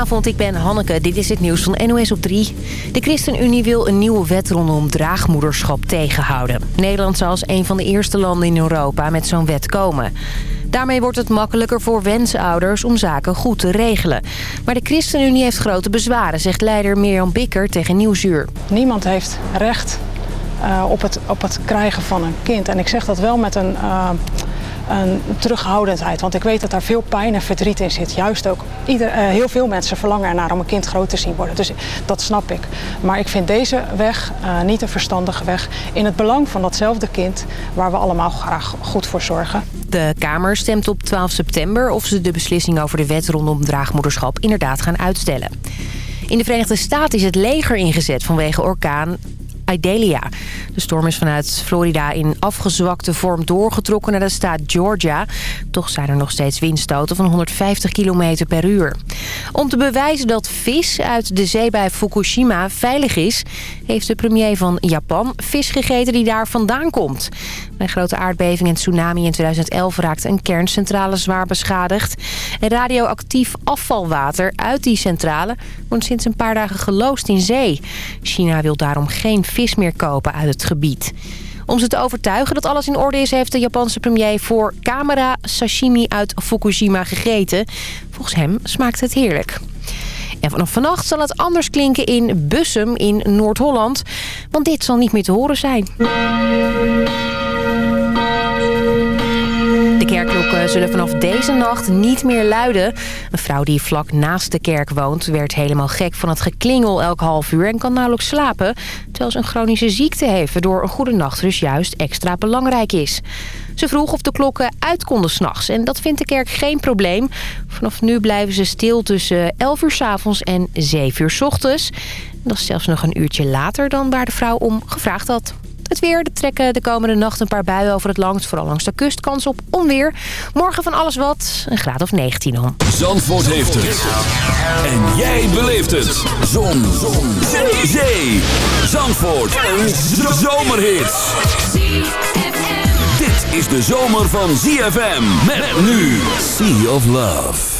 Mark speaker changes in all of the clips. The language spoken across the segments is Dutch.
Speaker 1: Goedenavond, ik ben Hanneke. Dit is het nieuws van NOS op 3. De ChristenUnie wil een nieuwe wet rondom draagmoederschap tegenhouden. Nederland zal als een van de eerste landen in Europa met zo'n wet komen. Daarmee wordt het makkelijker voor wensouders om zaken goed te regelen. Maar de ChristenUnie heeft grote bezwaren, zegt leider Mirjam Bikker tegen Nieuwsuur.
Speaker 2: Niemand heeft recht uh, op, het, op het krijgen van een kind. En ik zeg dat wel met een... Uh, een terughoudendheid. Want ik weet dat daar veel pijn en verdriet in zit. Juist ook, ieder, uh, heel veel mensen verlangen ernaar om een kind groot te zien worden. Dus dat snap ik. Maar ik vind deze weg uh, niet een verstandige weg. In het belang van datzelfde kind waar we allemaal graag goed voor zorgen.
Speaker 1: De Kamer stemt op 12 september of ze de beslissing over de wet rondom draagmoederschap inderdaad gaan uitstellen. In de Verenigde Staten is het leger ingezet vanwege orkaan Idalia. De storm is vanuit Florida in afgezwakte vorm doorgetrokken naar de staat Georgia. Toch zijn er nog steeds windstoten van 150 km per uur. Om te bewijzen dat vis uit de zee bij Fukushima veilig is... heeft de premier van Japan vis gegeten die daar vandaan komt. Bij grote aardbeving en tsunami in 2011 raakte een kerncentrale zwaar beschadigd. En radioactief afvalwater uit die centrale wordt sinds een paar dagen geloosd in zee. China wil daarom geen vis meer kopen uit het gebied. Om ze te overtuigen dat alles in orde is... heeft de Japanse premier voor camera sashimi uit Fukushima gegeten. Volgens hem smaakt het heerlijk. En vanaf vannacht zal het anders klinken in Bussum in Noord-Holland. Want dit zal niet meer te horen zijn. De kerkklokken zullen vanaf deze nacht niet meer luiden. Een vrouw die vlak naast de kerk woont werd helemaal gek van het geklingel elk half uur... en kan nauwelijks slapen, terwijl ze een chronische ziekte heeft... waardoor een goede nachtrust juist extra belangrijk is. Ze vroeg of de klokken uit konden s'nachts en dat vindt de kerk geen probleem. Vanaf nu blijven ze stil tussen 11 uur s avonds en 7 uur s ochtends. Dat is zelfs nog een uurtje later dan waar de vrouw om gevraagd had. Het weer, er trekken de komende nacht een paar buien over het langs. Vooral langs de kust, kans op onweer. Morgen van alles wat, een graad of 19 om.
Speaker 3: Zandvoort heeft het. En jij beleeft het. Zon. Zon. Zee. Zandvoort. Een zomerhit. Dit is de zomer van ZFM. Met nu Sea of Love.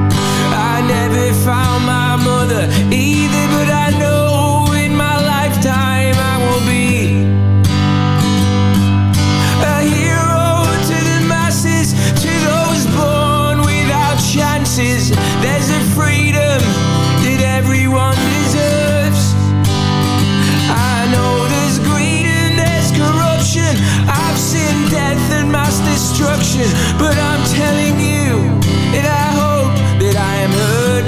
Speaker 4: attention, but I'm telling you that I hope that I am heard.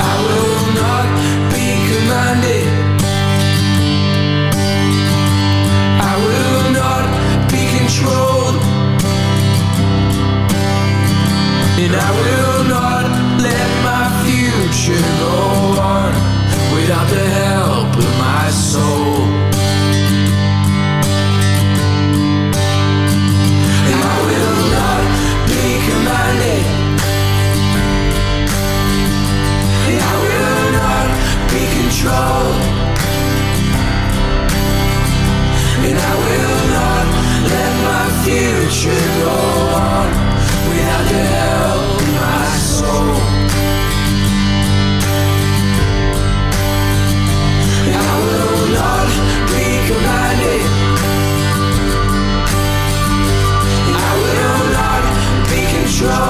Speaker 4: I will not be commanded. I will not be controlled. And I will not control.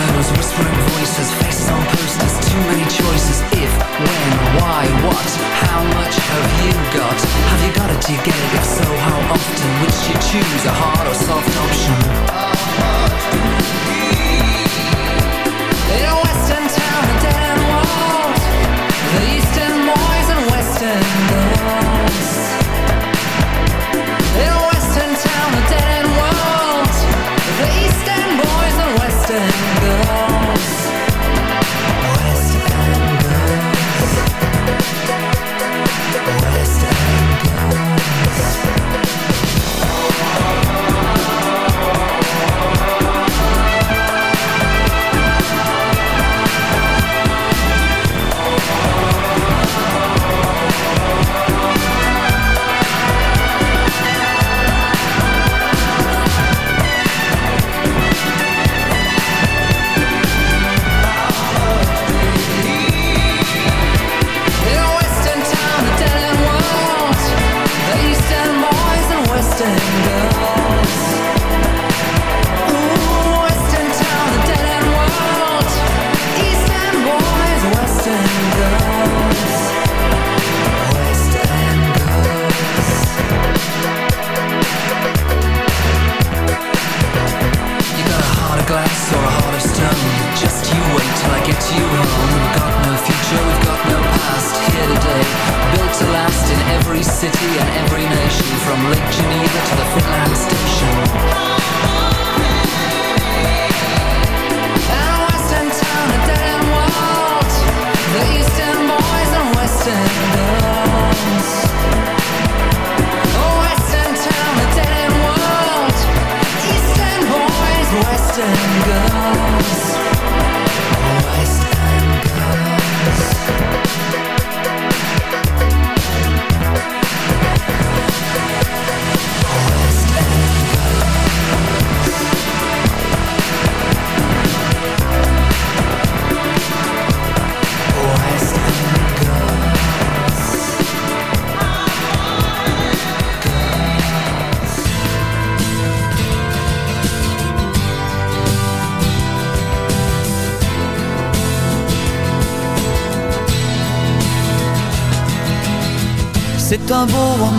Speaker 5: photos, whispering voices, face on posters, too many choices. If, when, why, what, how much have you got? Have you got it? Do you get it? If so, how often? Would you choose a hard or soft option?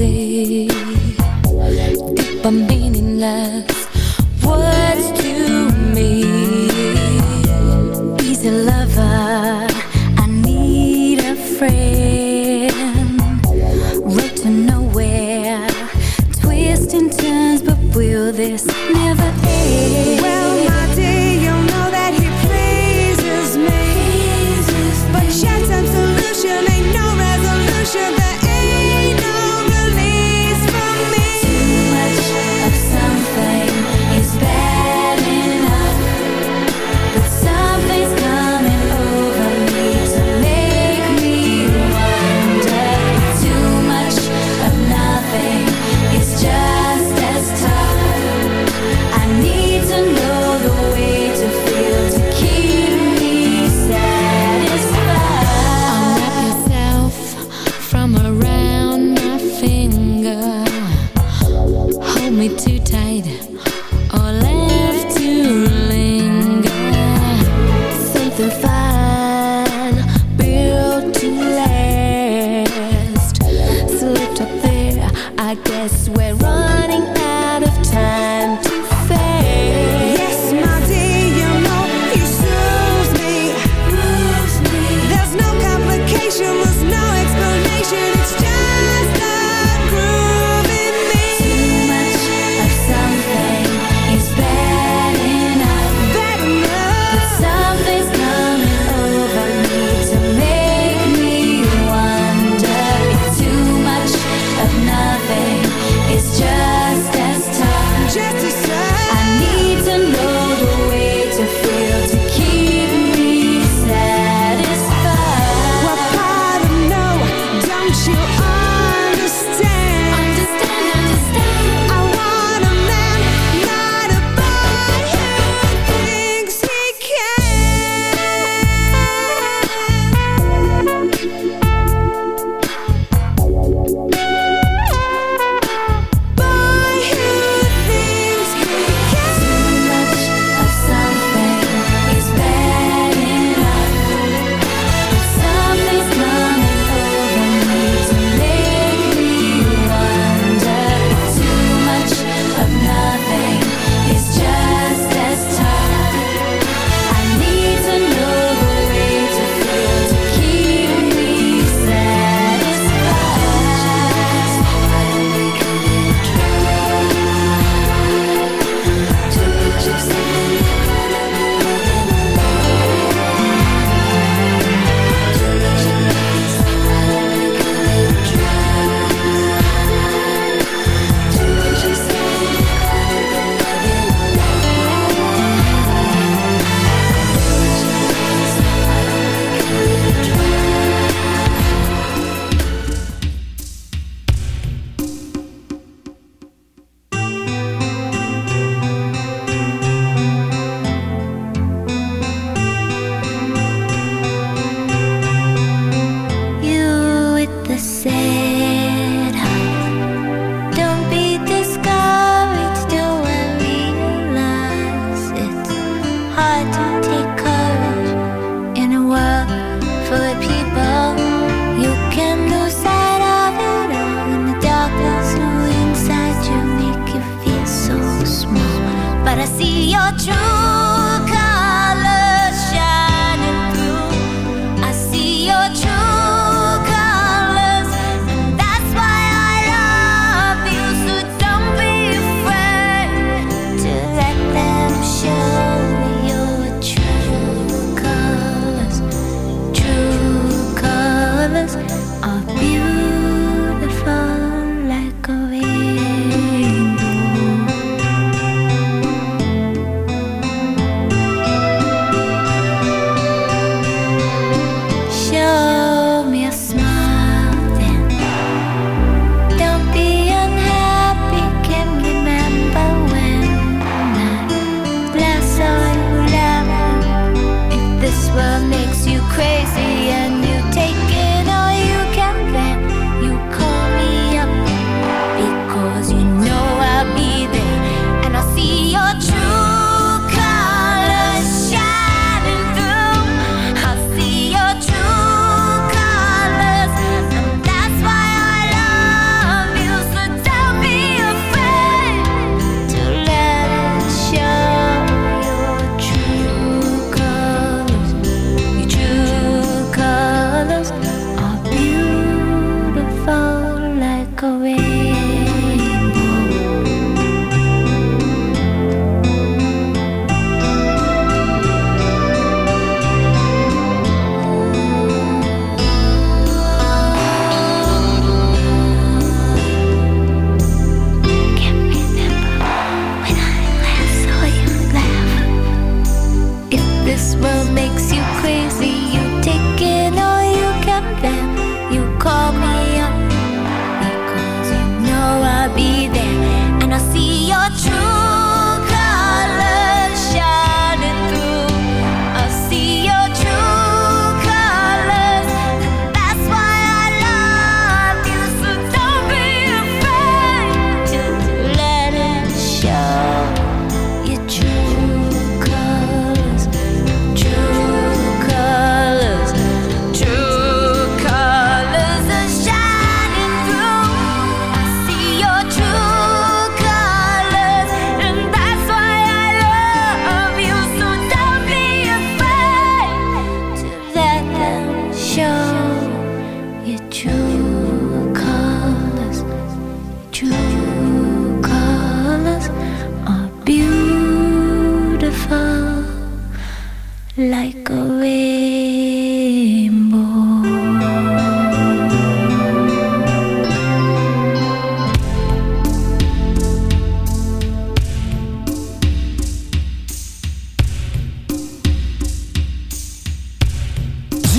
Speaker 6: see. I guess we're running out of time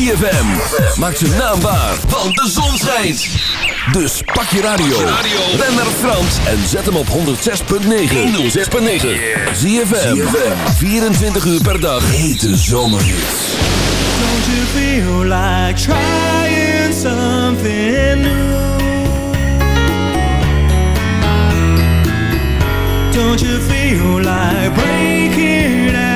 Speaker 3: ZFM. Maak ze naambaar, want de zon schijnt. Dus pak je radio. Ben naar Frans en zet hem op 106.9. 106.9. ZFM. 24 uur per dag. Hete zomerhits.
Speaker 7: Don't you feel like trying something new? Don't you feel like breaking out?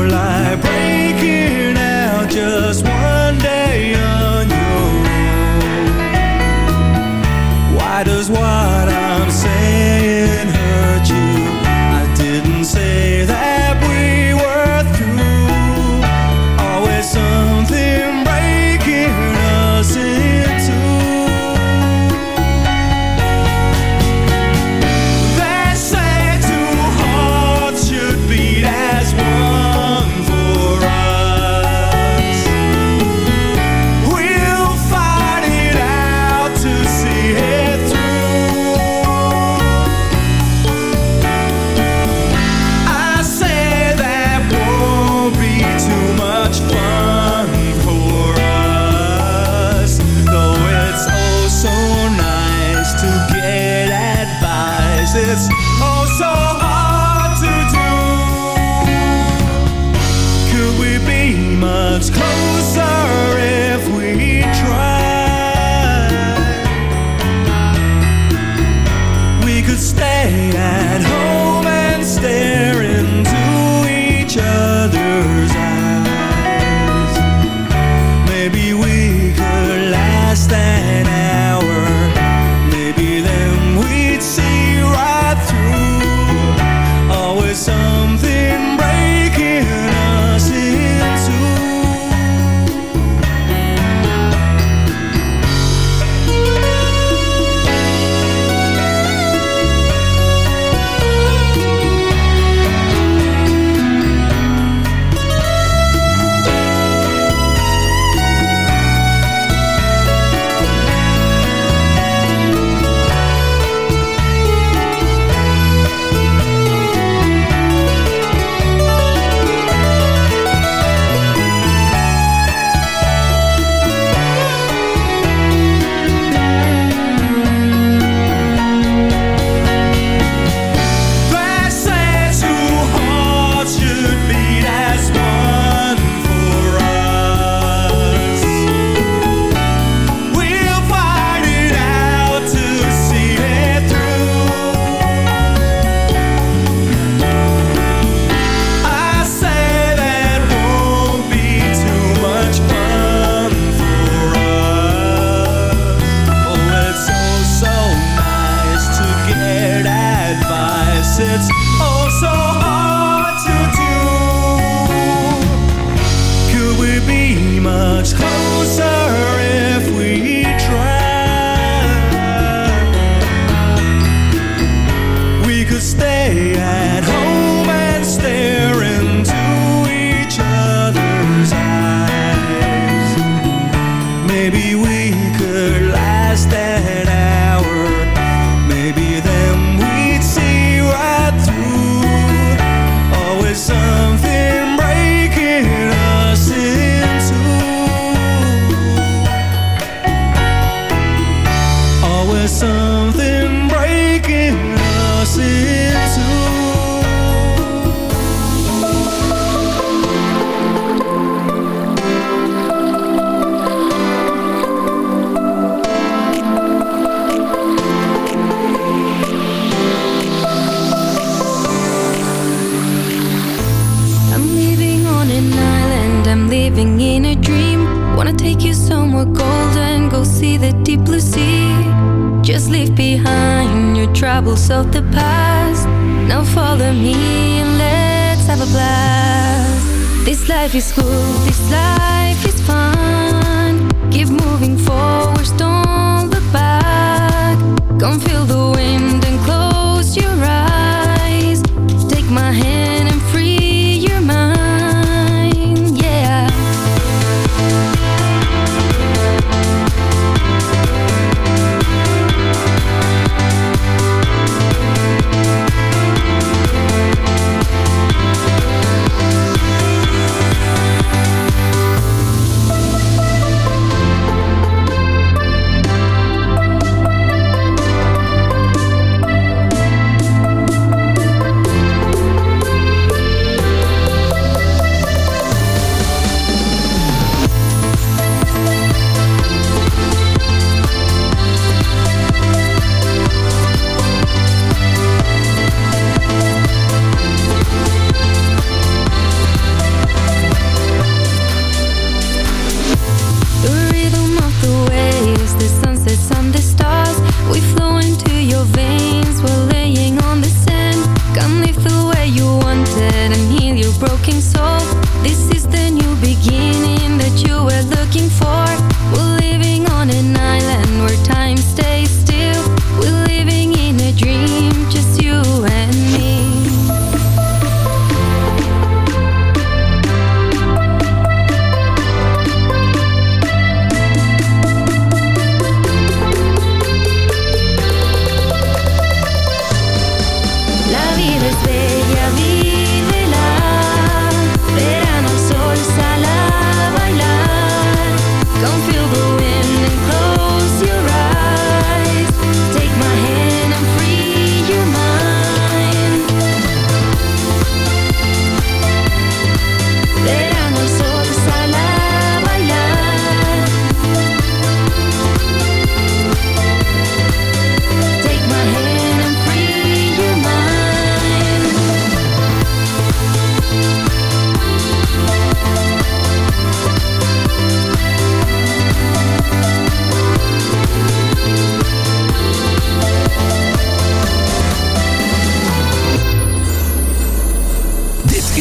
Speaker 6: por la